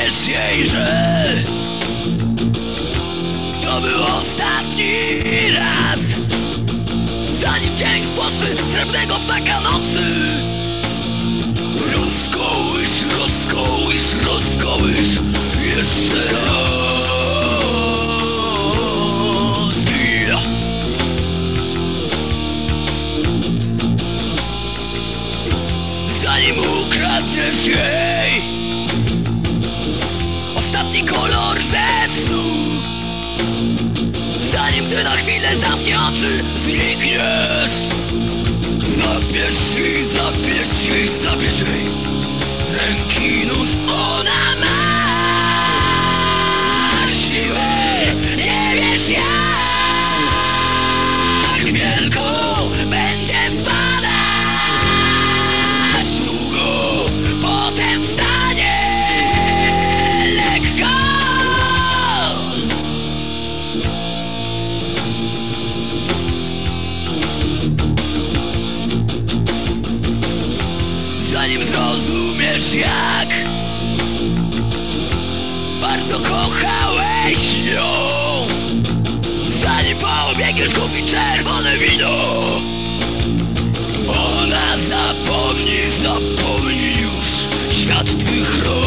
Powiesz jej, że To był ostatni raz Zanim dzień spłoszy srebrnego ptaka nocy. Rozkołysz, rozkołysz, rozkołysz Jeszcze raz. Zanim ukradniesz jej Ty na chwilę zamknie oczy Znikniesz. Zabierz jej, zabierz jej, zabierz jej Ręki nóż Ona ma. Siłę Nie wiesz jak. Wielką będzie spadać. Długo Potem stanie Lekko Zanim zrozumiesz jak Bardzo kochałeś ją Zanim pobiegniesz kupić czerwone wino Ona zapomni, zapomni już Świat twych rąk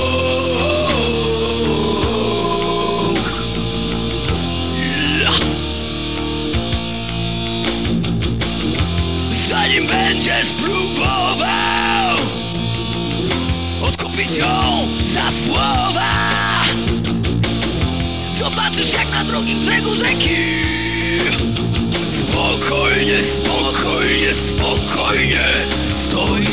Ja. Zanim będziesz próbował Odkupić ją za słowa. Zobaczysz jak na drugim brzegu rzeki. Spokojnie, spokojnie, spokojnie. Stoi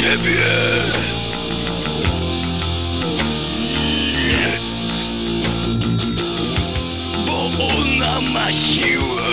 ciebie. Nie. Bo ona ma siłę